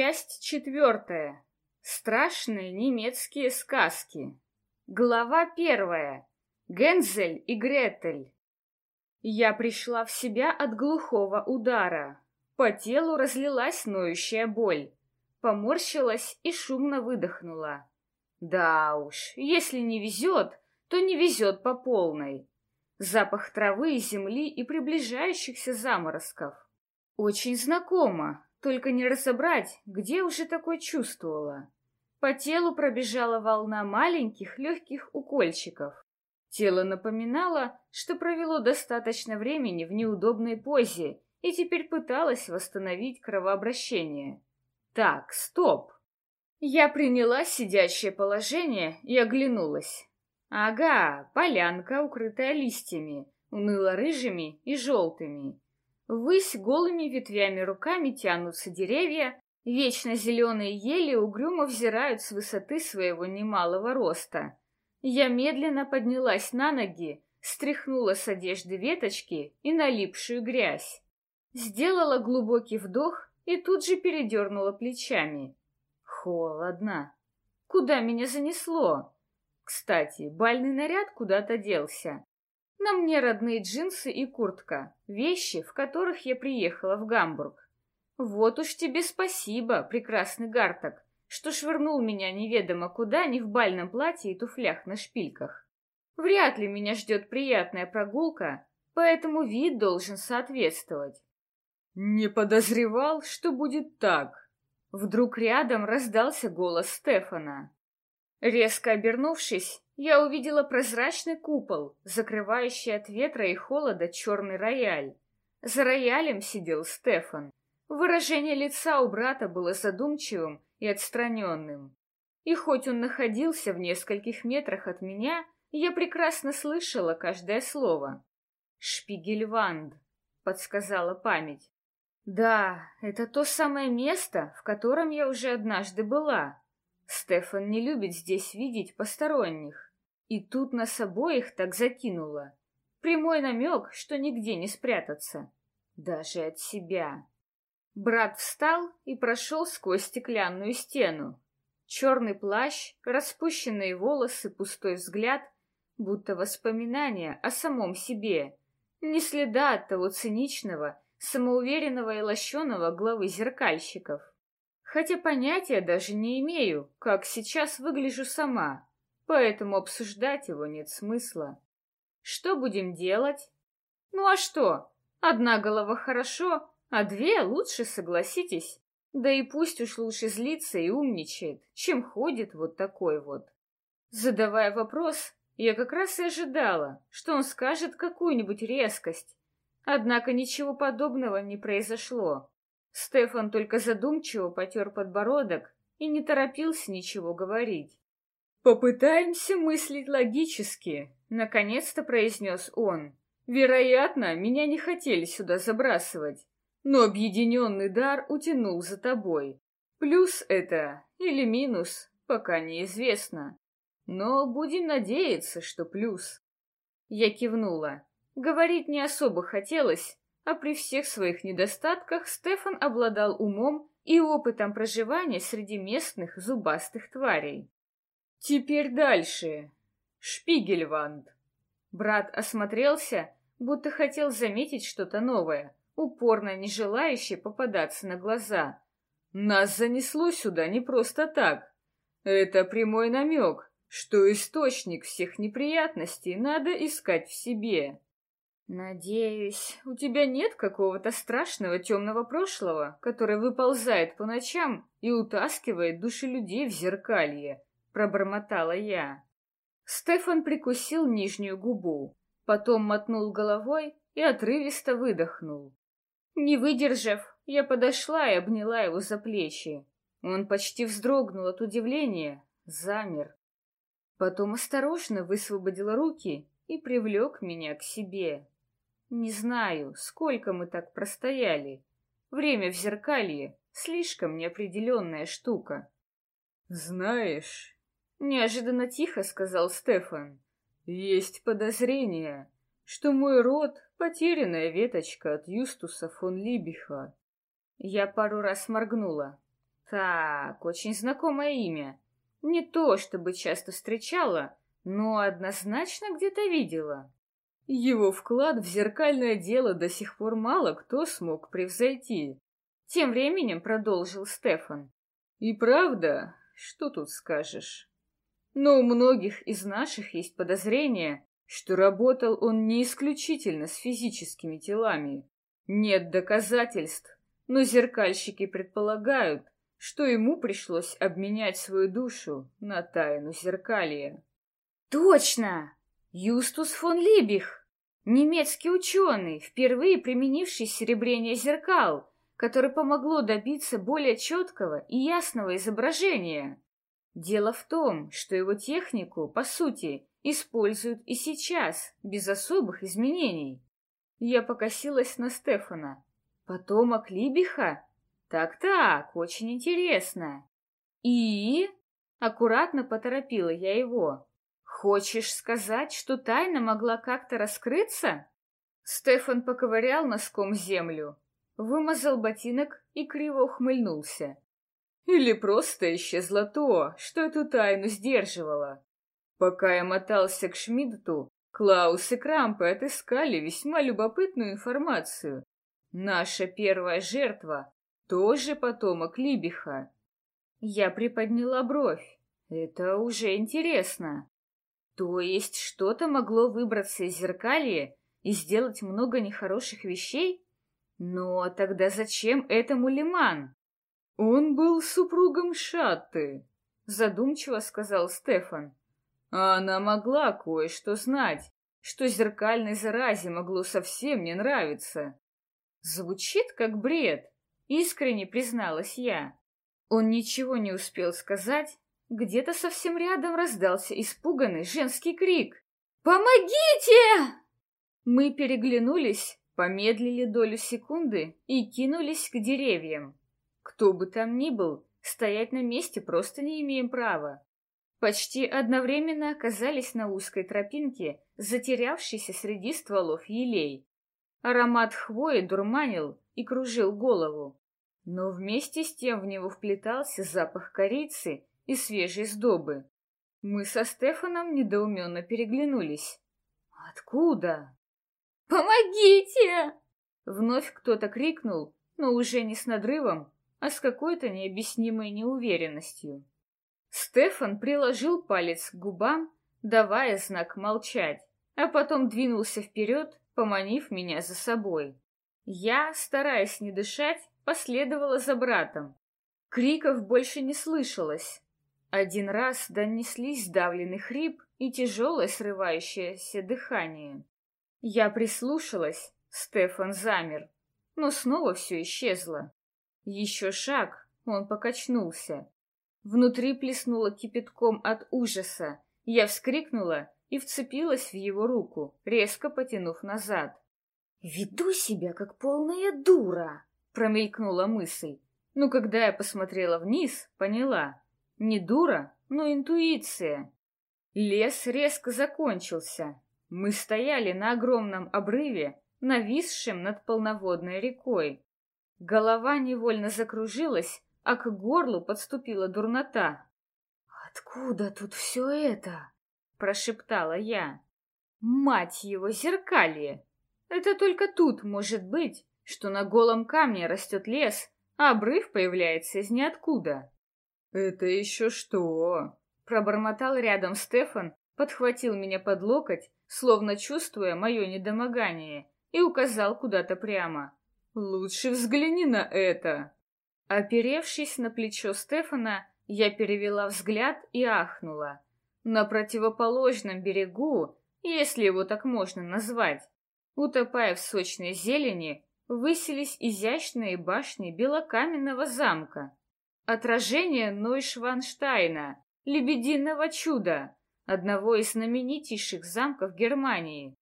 Часть четвертая. Страшные немецкие сказки. Глава первая. Гензель и Гретель. Я пришла в себя от глухого удара. По телу разлилась ноющая боль. Поморщилась и шумно выдохнула. Да уж, если не везет, то не везет по полной. Запах травы и земли и приближающихся заморозков. Очень знакомо, только не разобрать, где уже такое чувствовала. По телу пробежала волна маленьких легких укольчиков. Тело напоминало, что провело достаточно времени в неудобной позе и теперь пыталось восстановить кровообращение. Так, стоп. Я приняла сидящее положение и оглянулась. Ага, полянка, укрытая листьями, уныло-рыжими и желтыми. Ввысь голыми ветвями руками тянутся деревья, вечно зеленые ели угрюмо взирают с высоты своего немалого роста. Я медленно поднялась на ноги, стряхнула с одежды веточки и налипшую грязь. Сделала глубокий вдох и тут же передернула плечами. Холодно. Куда меня занесло? Кстати, бальный наряд куда-то делся. На мне родные джинсы и куртка, вещи, в которых я приехала в Гамбург. Вот уж тебе спасибо, прекрасный Гарток, что швырнул меня неведомо куда, не в бальном платье и туфлях на шпильках. Вряд ли меня ждет приятная прогулка, поэтому вид должен соответствовать. Не подозревал, что будет так. Вдруг рядом раздался голос Стефана. Резко обернувшись, я увидела прозрачный купол, закрывающий от ветра и холода черный рояль. За роялем сидел Стефан. Выражение лица у брата было задумчивым и отстраненным. И хоть он находился в нескольких метрах от меня, я прекрасно слышала каждое слово. «Шпигельванд», — подсказала память. «Да, это то самое место, в котором я уже однажды была. Стефан не любит здесь видеть посторонних. И тут нас обоих так закинуло. Прямой намек, что нигде не спрятаться. Даже от себя. Брат встал и прошел сквозь стеклянную стену. Черный плащ, распущенные волосы, пустой взгляд, будто воспоминания о самом себе. Ни следа от того циничного, самоуверенного и лощеного главы зеркальщиков. Хотя понятия даже не имею, как сейчас выгляжу сама поэтому обсуждать его нет смысла. Что будем делать? Ну а что? Одна голова хорошо, а две лучше, согласитесь. Да и пусть уж лучше злится и умничает, чем ходит вот такой вот. Задавая вопрос, я как раз и ожидала, что он скажет какую-нибудь резкость. Однако ничего подобного не произошло. Стефан только задумчиво потер подбородок и не торопился ничего говорить. «Попытаемся мыслить логически», — наконец-то произнес он. «Вероятно, меня не хотели сюда забрасывать, но объединенный дар утянул за тобой. Плюс это или минус, пока неизвестно. Но будем надеяться, что плюс». Я кивнула. Говорить не особо хотелось, а при всех своих недостатках Стефан обладал умом и опытом проживания среди местных зубастых тварей. Теперь дальше. Шпигельванд. Брат осмотрелся, будто хотел заметить что-то новое, упорно не желающее попадаться на глаза. Нас занесло сюда не просто так. Это прямой намек, что источник всех неприятностей надо искать в себе. Надеюсь, у тебя нет какого-то страшного темного прошлого, которое выползает по ночам и утаскивает души людей в зеркалье, пробормотала я. Стефан прикусил нижнюю губу, потом мотнул головой и отрывисто выдохнул. Не выдержав, я подошла и обняла его за плечи. Он почти вздрогнул от удивления, замер. Потом осторожно высвободил руки и привлек меня к себе. Не знаю, сколько мы так простояли. Время в зеркалье — слишком неопределенная штука. «Знаешь, Неожиданно тихо сказал Стефан. Есть подозрение, что мой род — потерянная веточка от Юстуса фон Либиха. Я пару раз моргнула. Так, очень знакомое имя. Не то, чтобы часто встречала, но однозначно где-то видела. Его вклад в зеркальное дело до сих пор мало кто смог превзойти. Тем временем продолжил Стефан. И правда, что тут скажешь? Но у многих из наших есть подозрение, что работал он не исключительно с физическими телами. Нет доказательств, но зеркальщики предполагают, что ему пришлось обменять свою душу на тайну зеркалья. Точно! Юстус фон Либих, немецкий ученый, впервые применивший серебрение зеркал, которое помогло добиться более четкого и ясного изображения. Дело в том, что его технику, по сути, используют и сейчас, без особых изменений. Я покосилась на Стефана. Потомок Либиха? Так-так, очень интересно. И... Аккуратно поторопила я его. Хочешь сказать, что тайна могла как-то раскрыться? Стефан поковырял носком землю, вымазал ботинок и криво ухмыльнулся. Или просто исчезло то, что эту тайну сдерживало. Пока я мотался к Шмидту, Клаус и Крампы отыскали весьма любопытную информацию. Наша первая жертва тоже потомок Либиха. Я приподняла бровь. Это уже интересно. То есть что-то могло выбраться из зеркалья и сделать много нехороших вещей? Но тогда зачем этому Лиман? Он был супругом Шатты, задумчиво сказал Стефан. А она могла кое-что знать, что зеркальной заразе могло совсем не нравиться. Звучит как бред, искренне призналась я. Он ничего не успел сказать, где-то совсем рядом раздался испуганный женский крик. «Помогите!» Мы переглянулись, помедлили долю секунды и кинулись к деревьям. Кто бы там ни был, стоять на месте просто не имеем права. Почти одновременно оказались на узкой тропинке, затерявшейся среди стволов елей. Аромат хвои дурманил и кружил голову. Но вместе с тем в него вплетался запах корицы и свежей сдобы. Мы со Стефаном недоуменно переглянулись. «Откуда?» «Помогите!» Вновь кто-то крикнул, но уже не с надрывом, а с какой-то необъяснимой неуверенностью. Стефан приложил палец к губам, давая знак молчать, а потом двинулся вперед, поманив меня за собой. Я, стараясь не дышать, последовала за братом. Криков больше не слышалось, один раз донеслись сдавленный хрип и тяжелое срывающееся дыхание. Я прислушалась, Стефан замер, но снова все исчезло. Еще шаг, он покачнулся. Внутри плеснуло кипятком от ужаса. Я вскрикнула и вцепилась в его руку, резко потянув назад. «Веду себя, как полная дура!» — промелькнула мысль. Но когда я посмотрела вниз, поняла. Не дура, но интуиция. Лес резко закончился. Мы стояли на огромном обрыве, нависшем над полноводной рекой. Голова невольно закружилась, а к горлу подступила дурнота. «Откуда тут все это?» — прошептала я. «Мать его, зеркалье! Это только тут может быть, что на голом камне растет лес, а обрыв появляется из ниоткуда». «Это еще что?» Пробормотал рядом Стефан, подхватил меня под локоть, словно чувствуя мое недомогание, и указал куда-то прямо. «Лучше взгляни на это!» Оперевшись на плечо Стефана, я перевела взгляд и ахнула. На противоположном берегу, если его так можно назвать, утопая в сочной зелени, высились изящные башни белокаменного замка. Отражение Нойшванштайна, лебединого чуда, одного из знаменитейших замков Германии.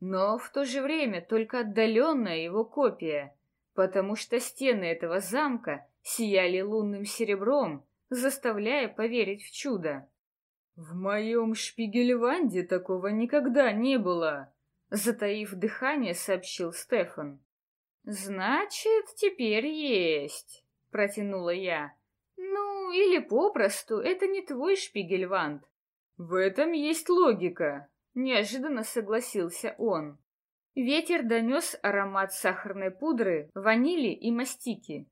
Но в то же время только отдаленная его копия, потому что стены этого замка сияли лунным серебром, заставляя поверить в чудо. В моем Шпигельванде такого никогда не было, затаив дыхание, сообщил Стефан. Значит, теперь есть, протянула я. Ну, или попросту, это не твой Шпигельванд. В этом есть логика, неожиданно согласился он. Ветер донес аромат сахарной пудры, ванили и мастики.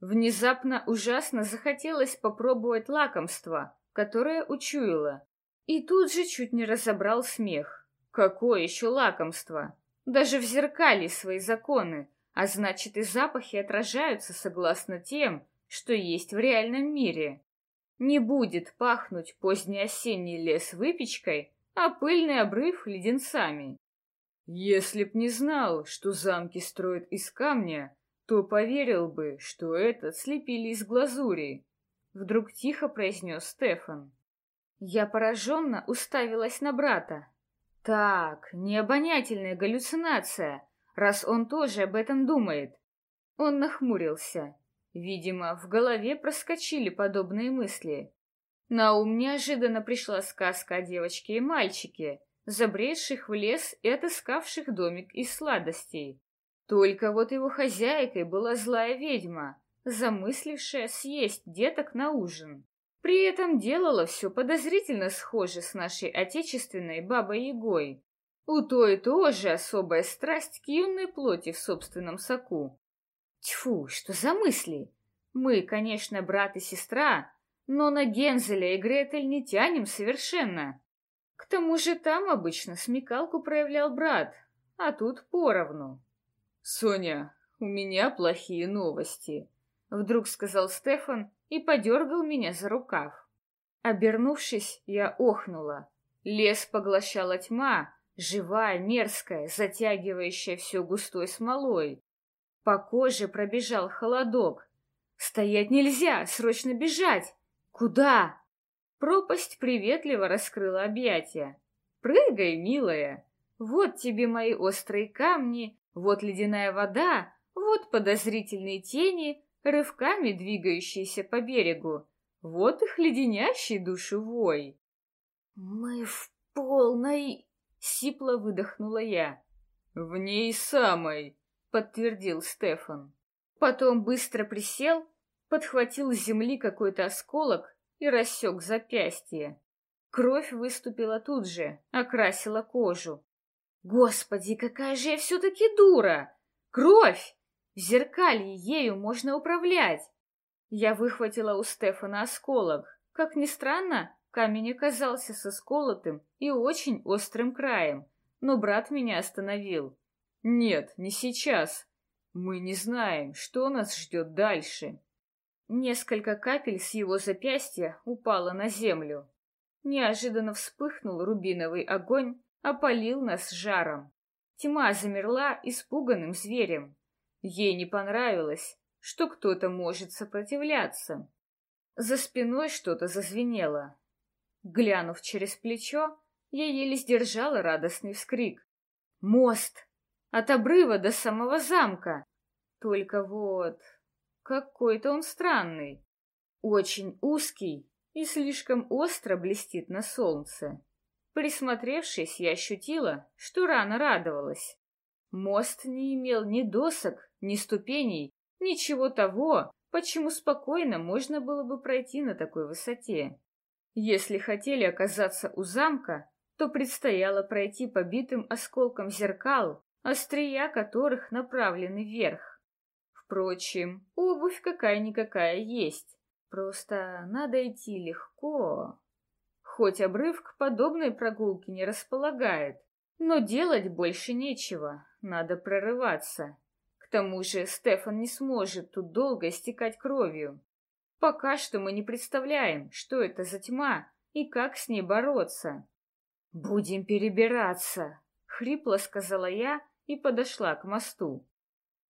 Внезапно ужасно захотелось попробовать лакомство, которое учуяла. И тут же чуть не разобрал смех. Какое еще лакомство? Даже в зеркале свои законы, а значит и запахи отражаются согласно тем, что есть в реальном мире. Не будет пахнуть поздний осенний лес выпечкой, а пыльный обрыв леденцами. Если б не знал, что замки строят из камня, то поверил бы, что этот слепили из глазури. Вдруг тихо произнес Стефан. Я пораженно уставилась на брата. Так, не обонятельная галлюцинация, раз он тоже об этом думает. Он нахмурился. Видимо, в голове проскочили подобные мысли. На ум неожиданно пришла сказка о девочке и мальчике, забредших в лес и отыскавших домик из сладостей. Только вот его хозяйкой была злая ведьма, замыслившая съесть деток на ужин. При этом делала все подозрительно схоже с нашей отечественной бабой-ягой. У той тоже особая страсть к юной плоти в собственном соку. Тьфу, что за мысли? Мы, конечно, брат и сестра, но на Гензеля и Гретель не тянем совершенно. К тому же там обычно смекалку проявлял брат, а тут поровну. «Соня, у меня плохие новости», — вдруг сказал Стефан и подергал меня за рукав. Обернувшись, я охнула. Лес поглощала тьма, живая, мерзкая, затягивающая все густой смолой. По коже пробежал холодок. «Стоять нельзя! Срочно бежать!» «Куда?» Пропасть приветливо раскрыла объятия. «Прыгай, милая! Вот тебе мои острые камни, вот ледяная вода, вот подозрительные тени, рывками двигающиеся по берегу. Вот их леденящий душу вой. «Мы в полной...» — сипло выдохнула я. «В ней самой», — подтвердил Стефан. Потом быстро присел, подхватил с земли какой-то осколок и рассек запястье. Кровь выступила тут же, окрасила кожу. Господи, какая же я все-таки дура! Кровь! В зеркалье ею можно управлять. Я выхватила у Стефана осколок. Как ни странно, камень оказался со сколотым и очень острым краем, но брат меня остановил. Нет, не сейчас. Мы не знаем, что нас ждет дальше. Несколько капель с его запястья упало на землю. Неожиданно вспыхнул рубиновый огонь, опалил нас жаром. Тьма замерла испуганным зверем. Ей не понравилось, что кто-то может сопротивляться. За спиной что-то зазвенело. Глянув через плечо, я еле сдержала радостный вскрик. «Мост! От обрыва до самого замка! Только вот, какой-то он странный, очень узкий и слишком остро блестит на солнце. Присмотревшись, я ощутила, что рано радовалась. Мост не имел ни досок, ни ступеней, ничего того, почему спокойно можно было бы пройти на такой высоте. Если хотели оказаться у замка, то предстояло пройти по битым осколкам зеркал, острия которых направлены вверх. Впрочем, обувь какая-никакая есть, просто надо идти легко. Хоть обрыв к подобной прогулке не располагает, но делать больше нечего, надо прорываться. К тому же Стефан не сможет тут долго истекать кровью. Пока что мы не представляем, что это за тьма и как с ней бороться. «Будем перебираться», — хрипло сказала я и подошла к мосту.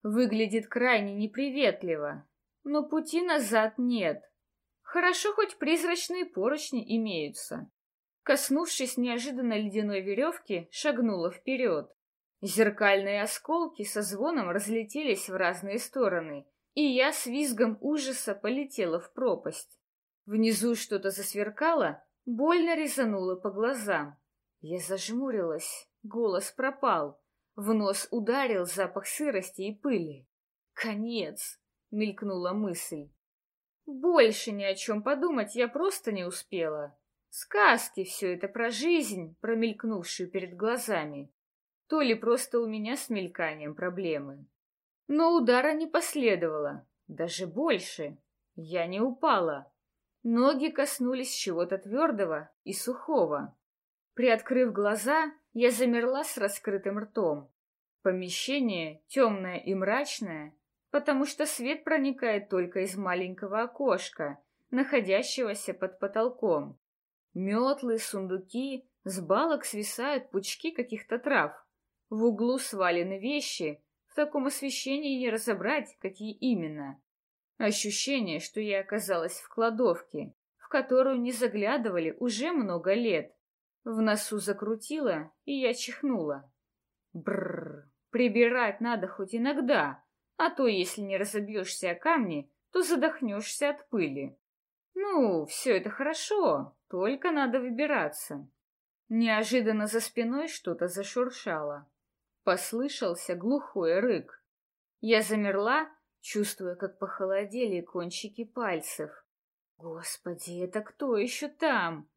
Выглядит крайне неприветливо, но пути назад нет. Хорошо, хоть призрачные поручни имеются. Коснувшись неожиданно ледяной веревки, шагнула вперед. Зеркальные осколки со звоном разлетелись в разные стороны, и я с визгом ужаса полетела в пропасть. Внизу что-то засверкало, Больно резануло по глазам. Я зажмурилась, голос пропал. В нос ударил запах сырости и пыли. «Конец!» — мелькнула мысль. Больше ни о чем подумать я просто не успела. Сказки все это про жизнь, промелькнувшую перед глазами. То ли просто у меня с мельканием проблемы. Но удара не последовало, даже больше. Я не упала. Ноги коснулись чего-то твердого и сухого. Приоткрыв глаза, я замерла с раскрытым ртом. Помещение темное и мрачное, потому что свет проникает только из маленького окошка, находящегося под потолком. Метлы, сундуки, с балок свисают пучки каких-то трав. В углу свалены вещи, в таком освещении не разобрать, какие именно. Ощущение, что я оказалась в кладовке, в которую не заглядывали уже много лет. В носу закрутило, и я чихнула. Бррр, прибирать надо хоть иногда, а то, если не разобьешься о камни, то задохнешься от пыли. Ну, все это хорошо, только надо выбираться. Неожиданно за спиной что-то зашуршало. Послышался глухой рык. Я замерла, чувствуя, как похолодели кончики пальцев. Господи, это кто еще там?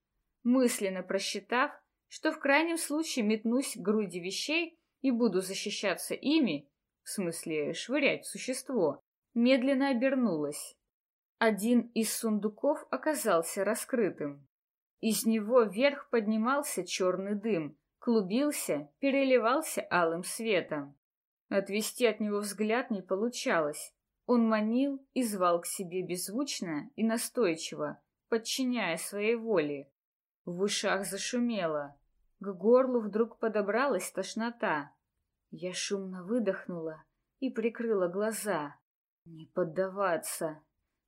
Мысленно просчитав, что в крайнем случае метнусь к груди вещей и буду защищаться ими, в смысле швырять существо, медленно обернулась. Один из сундуков оказался раскрытым. Из него вверх поднимался черный дым, клубился, переливался алым светом. Отвести от него взгляд не получалось. Он манил и звал к себе беззвучно и настойчиво, подчиняя своей воле. В ушах зашумело. К горлу вдруг подобралась тошнота. Я шумно выдохнула и прикрыла глаза. Не поддаваться,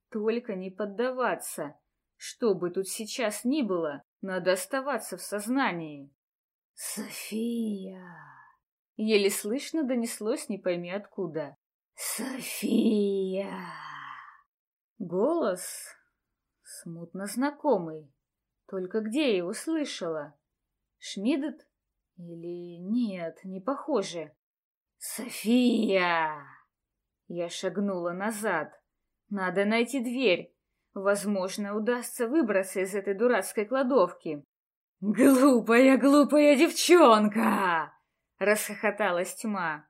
только не поддаваться. Что бы тут сейчас ни было, надо оставаться в сознании. «София!» Еле слышно донеслось не пойми откуда. «София!» Голос смутно знакомый. Только где я его слышала? Шмидт? Или нет, не похоже. «София!» Я шагнула назад. «Надо найти дверь. Возможно, удастся выбраться из этой дурацкой кладовки». «Глупая, глупая девчонка!» — расхохоталась тьма.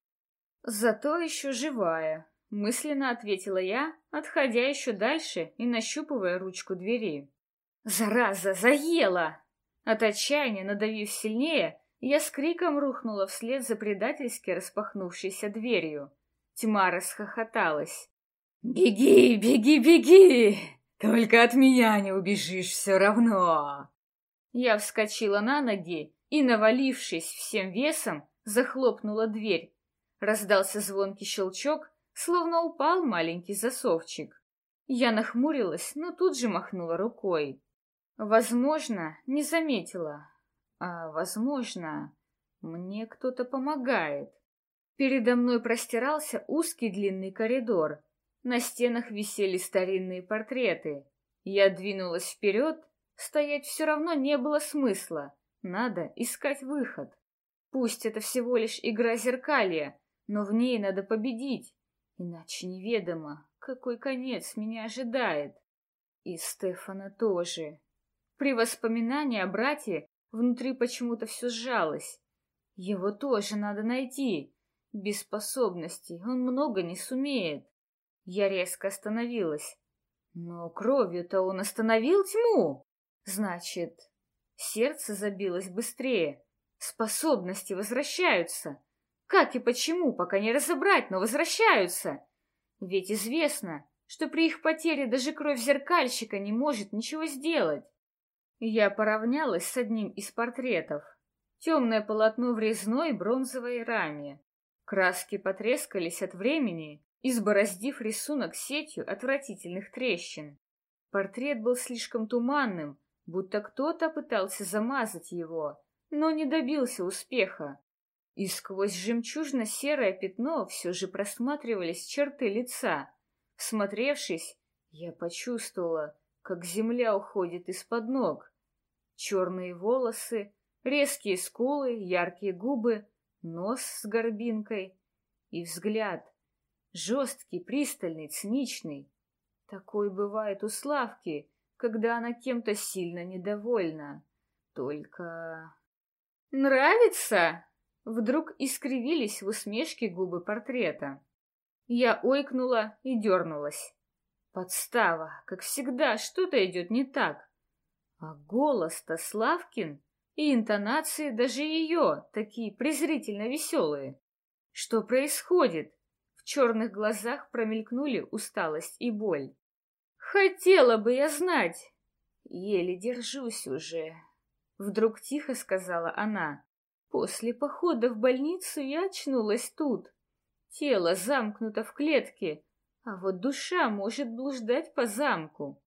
«Зато еще живая», — мысленно ответила я, отходя еще дальше и нащупывая ручку двери. «Зараза, заела!» От отчаяния, надавив сильнее, я с криком рухнула вслед за предательски распахнувшейся дверью. Тьма расхохоталась. «Беги, беги, беги! Только от меня не убежишь все равно!» Я вскочила на ноги и, навалившись всем весом, захлопнула дверь. Раздался звонкий щелчок, словно упал маленький засовчик. Я нахмурилась, но тут же махнула рукой. Возможно, не заметила, а, возможно, мне кто-то помогает. Передо мной простирался узкий длинный коридор. На стенах висели старинные портреты. Я двинулась вперед, стоять все равно не было смысла. Надо искать выход. Пусть это всего лишь игра зеркалья, но в ней надо победить, иначе неведомо, какой конец меня ожидает. И Стефана тоже. При воспоминании о брате Внутри почему-то все сжалось. Его тоже надо найти. Без способностей он много не сумеет. Я резко остановилась. Но кровью-то он остановил тьму. Значит, сердце забилось быстрее. Способности возвращаются. Как и почему, пока не разобрать, но возвращаются. Ведь известно, что при их потере даже кровь зеркальщика не может ничего сделать. Я поравнялась с одним из портретов. Темное полотно в резной бронзовой раме. Краски потрескались от времени, избороздив рисунок сетью отвратительных трещин. Портрет был слишком туманным, будто кто-то пытался замазать его, но не добился успеха. И сквозь жемчужно-серое пятно все же просматривались черты лица. Всмотревшись, я почувствовала, как земля уходит из-под ног. Черные волосы, резкие скулы, яркие губы, нос с горбинкой и взгляд. Жесткий, пристальный, циничный. Такой бывает у Славки, когда она кем-то сильно недовольна. Только... «Нравится?» Вдруг искривились в усмешке губы портрета. Я ойкнула и дернулась. Подстава, как всегда, что-то идет не так. А голос-то Славкин и интонации даже ее, такие презрительно веселые. Что происходит? В черных глазах промелькнули усталость и боль. Хотела бы я знать. Еле держусь уже. Вдруг тихо сказала она. После похода в больницу я очнулась тут. Тело замкнуто в клетке, а вот душа может блуждать по замку.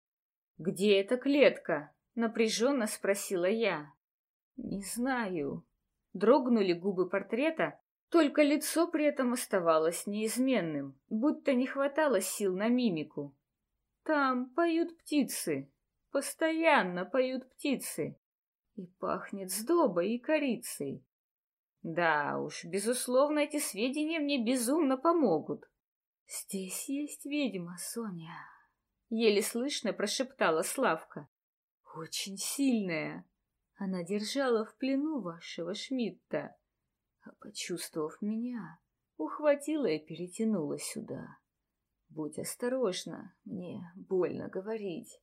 «Где эта клетка?» — напряженно спросила я. «Не знаю». Дрогнули губы портрета, только лицо при этом оставалось неизменным, будто не хватало сил на мимику. «Там поют птицы, постоянно поют птицы, и пахнет сдобой и корицей. Да уж, безусловно, эти сведения мне безумно помогут. Здесь есть ведьма, Соня. Еле слышно прошептала Славка. Очень сильная. Она держала в плену вашего Шмидта. А почувствовав меня, ухватила и перетянула сюда. Будь осторожна, мне больно говорить.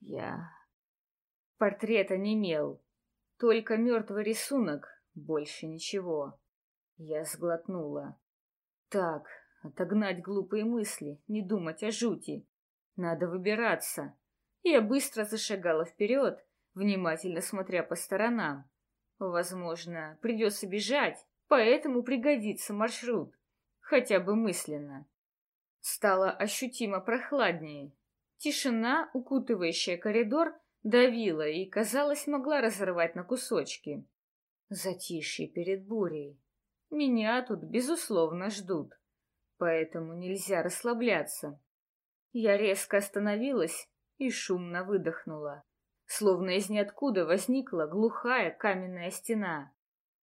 Я... Портрет онемел. Только мертвый рисунок, больше ничего. Я сглотнула. Так, отогнать глупые мысли, не думать о жути. Надо выбираться. Я быстро зашагала вперед, внимательно смотря по сторонам. Возможно, придется бежать, поэтому пригодится маршрут. Хотя бы мысленно. Стало ощутимо прохладнее. Тишина, укутывающая коридор, давила и, казалось, могла разорвать на кусочки. Затишье перед бурей. Меня тут, безусловно, ждут, поэтому нельзя расслабляться. Я резко остановилась и шумно выдохнула. Словно из ниоткуда возникла глухая каменная стена.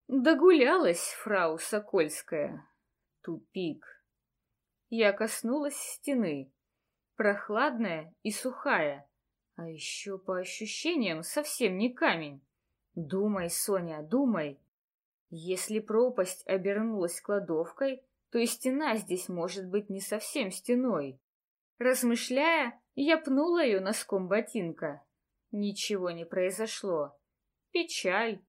Догулялась фрау Сокольская. Тупик. Я коснулась стены. Прохладная и сухая. А еще по ощущениям совсем не камень. Думай, Соня, думай. Если пропасть обернулась кладовкой, то и стена здесь может быть не совсем стеной. Размышляя, я пнула ее носком ботинка. Ничего не произошло. Печаль.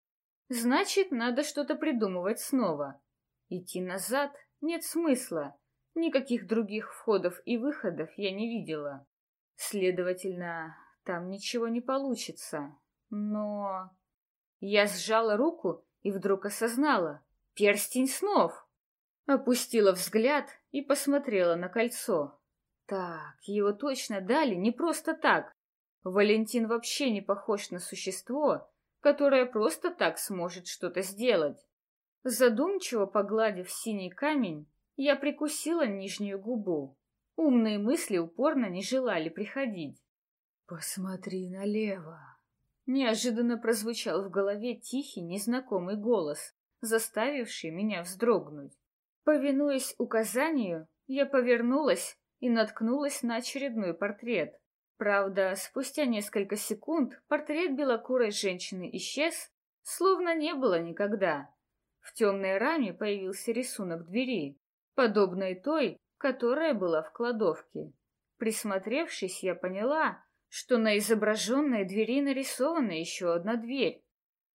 Значит, надо что-то придумывать снова. Идти назад нет смысла. Никаких других входов и выходов я не видела. Следовательно, там ничего не получится. Но... Я сжала руку и вдруг осознала. Перстень снов. Опустила взгляд и посмотрела на кольцо. Так, его точно дали не просто так. Валентин вообще не похож на существо, которое просто так сможет что-то сделать. Задумчиво погладив синий камень, я прикусила нижнюю губу. Умные мысли упорно не желали приходить. «Посмотри налево», Неожиданно прозвучал в голове тихий, незнакомый голос, заставивший меня вздрогнуть. Повинуясь указанию, я повернулась и наткнулась на очередной портрет. Правда, спустя несколько секунд портрет белокурой женщины исчез, словно не было никогда. В темной раме появился рисунок двери, подобной той, которая была в кладовке. Присмотревшись, я поняла, что на изображенной двери нарисована еще одна дверь,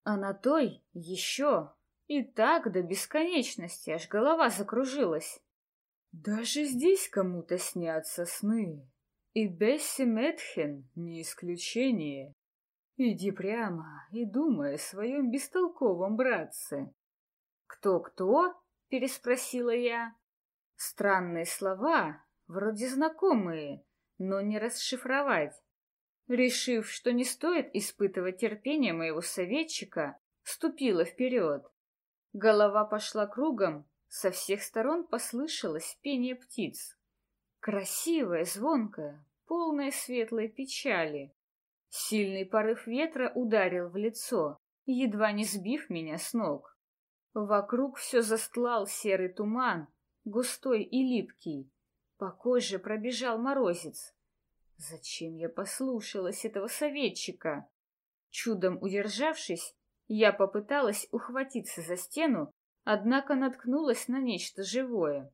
а на той еще. И так до бесконечности, аж голова закружилась. Даже здесь кому-то снятся сны. И Бесси Метхен не исключение. Иди прямо и думай о своем бестолковом братце. «Кто-кто?» — переспросила я. Странные слова, вроде знакомые, но не расшифровать. Решив, что не стоит испытывать терпение моего советчика, ступила вперед. Голова пошла кругом, со всех сторон послышалось пение птиц. Красивое, звонкое, полное светлой печали. Сильный порыв ветра ударил в лицо, едва не сбив меня с ног. Вокруг все застлал серый туман, густой и липкий. По коже пробежал морозец. Зачем я послушалась этого советчика? Чудом удержавшись, я попыталась ухватиться за стену, однако наткнулась на нечто живое.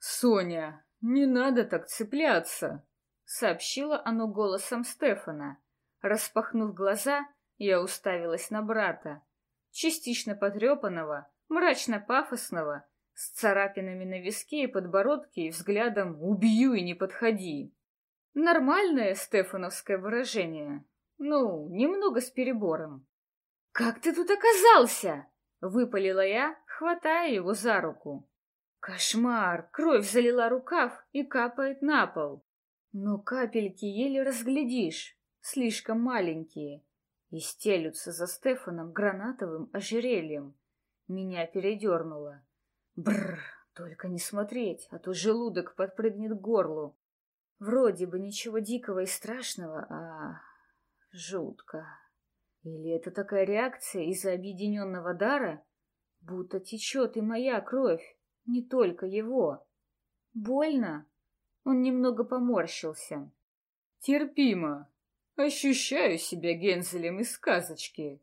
«Соня, не надо так цепляться!» — сообщило оно голосом Стефана. Распахнув глаза, я уставилась на брата, частично потрепанного, мрачно-пафосного, с царапинами на виске и подбородке и взглядом «убью и не подходи». Нормальное стефановское выражение, ну, немного с перебором. «Как ты тут оказался?» — выпалила я, хватая его за руку. Кошмар! Кровь залила рукав и капает на пол. Но капельки еле разглядишь, слишком маленькие, и стелются за Стефаном гранатовым ожерельем. Меня передернуло. Бррр, только не смотреть, а то желудок подпрыгнет к горлу. Вроде бы ничего дикого и страшного, а жутко. Или это такая реакция из-за объединенного дара, будто течет и моя кровь, не только его. Больно? Он немного поморщился. Терпимо. Ощущаю себя Гензелем из сказочки.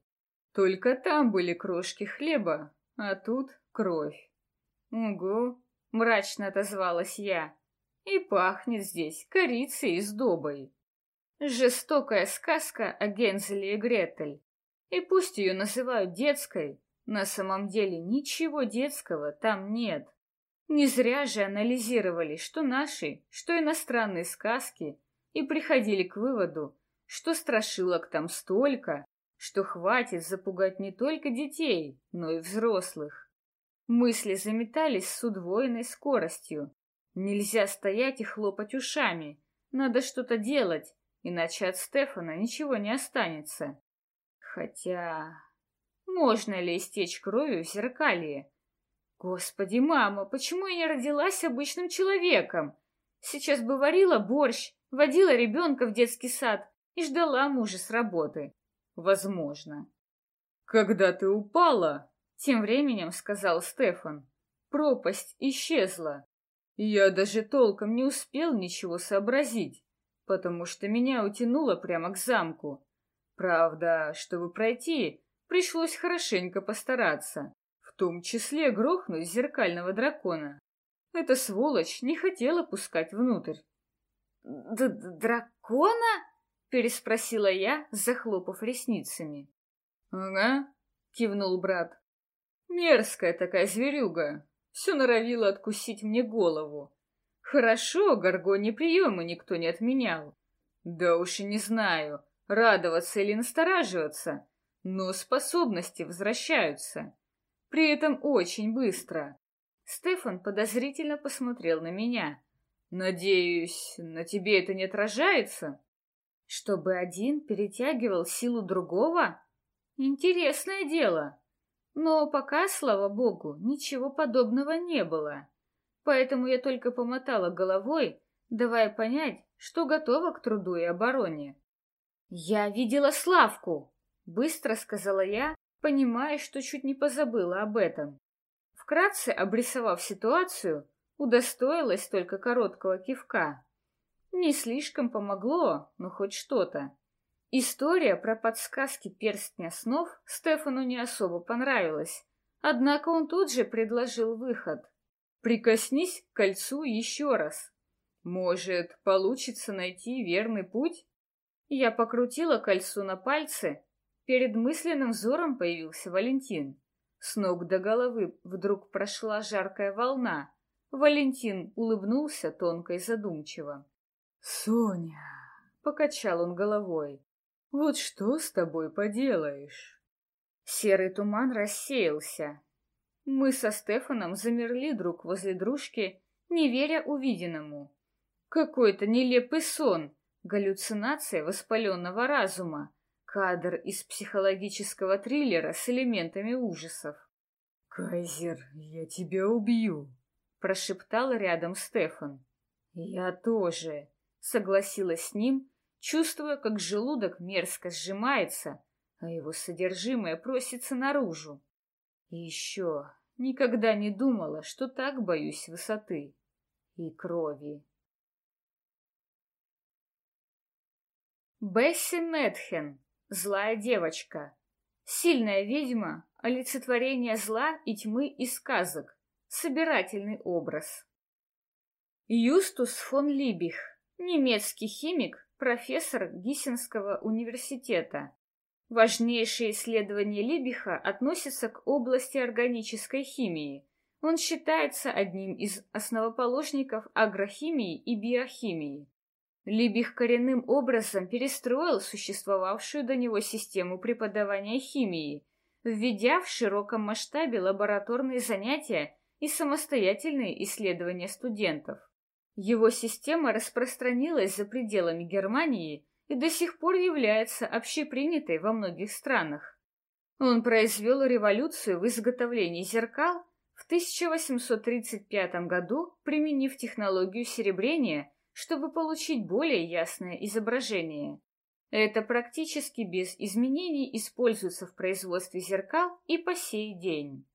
Только там были крошки хлеба, а тут кровь. Угу, мрачно отозвалась я. И пахнет здесь корицей и сдобой. Жестокая сказка о Гензеле и Гретель. И пусть ее называют детской, на самом деле ничего детского там нет. Не зря же анализировали, что наши, что иностранные сказки, и приходили к выводу, что страшилок там столько, что хватит запугать не только детей, но и взрослых. Мысли заметались с удвоенной скоростью. Нельзя стоять и хлопать ушами. Надо что-то делать, иначе от Стефана ничего не останется. Хотя... Можно ли истечь кровью в зеркалье? Господи, мама, почему я не родилась обычным человеком? Сейчас бы варила борщ, водила ребенка в детский сад и ждала мужа с работы. Возможно. Когда ты упала, тем временем сказал Стефан, пропасть исчезла. Я даже толком не успел ничего сообразить, потому что меня утянуло прямо к замку. Правда, чтобы пройти, пришлось хорошенько постараться, в том числе грохнуть зеркального дракона. Эта сволочь не хотела пускать внутрь. Д «Дракона?» — переспросила я, захлопав ресницами. «Ага», — кивнул брат. «Мерзкая такая зверюга. Все норовила откусить мне голову. Хорошо, горгони приемы никто не отменял. Да уж и не знаю, радоваться или настораживаться, но способности возвращаются. При этом очень быстро. Стефан подозрительно посмотрел на меня. «Надеюсь, на тебе это не отражается?» Чтобы один перетягивал силу другого? Интересное дело. Но пока, слава богу, ничего подобного не было. Поэтому я только помотала головой, давая понять, что готова к труду и обороне. «Я видела Славку!» — быстро сказала я, понимая, что чуть не позабыла об этом. Вкратце обрисовав ситуацию, удостоилась только короткого кивка. Не слишком помогло, но хоть что-то. История про подсказки перстня снов Стефану не особо понравилась, однако он тут же предложил выход. «Прикоснись к кольцу еще раз. Может, получится найти верный путь?» Я покрутила кольцо на пальце. Перед мысленным взором появился Валентин. С ног до головы вдруг прошла жаркая волна. Валентин улыбнулся тонко и задумчиво. «Соня!» — покачал он головой. «Вот что с тобой поделаешь?» Серый туман рассеялся. Мы со Стефаном замерли друг возле дружки, не веря увиденному. Какой-то нелепый сон, галлюцинация воспаленного разума, кадр из психологического триллера с элементами ужасов. «Кайзер, я тебя убью!» — прошептал рядом Стефан. «Я тоже», согласилась с ним чувствуя, как желудок мерзко сжимается, а его содержимое просится наружу. И еще никогда не думала, что так боюсь высоты и крови. Бесси Медхен, злая девочка, сильная ведьма, олицетворение зла и тьмы и сказок, собирательный образ. Юстус фон Либих, немецкий химик, профессор Гиссенского университета. Важнейшие исследования Либиха относятся к области органической химии. Он считается одним из основоположников агрохимии и биохимии. Либих коренным образом перестроил существовавшую до него систему преподавания химии, введя в широком масштабе лабораторные занятия и самостоятельные исследования студентов. Его система распространилась за пределами Германии и до сих пор является общепринятой во многих странах. Он произвел революцию в изготовлении зеркал в 1835 году, применив технологию серебрения, чтобы получить более ясное изображение. Это практически без изменений используется в производстве зеркал и по сей день.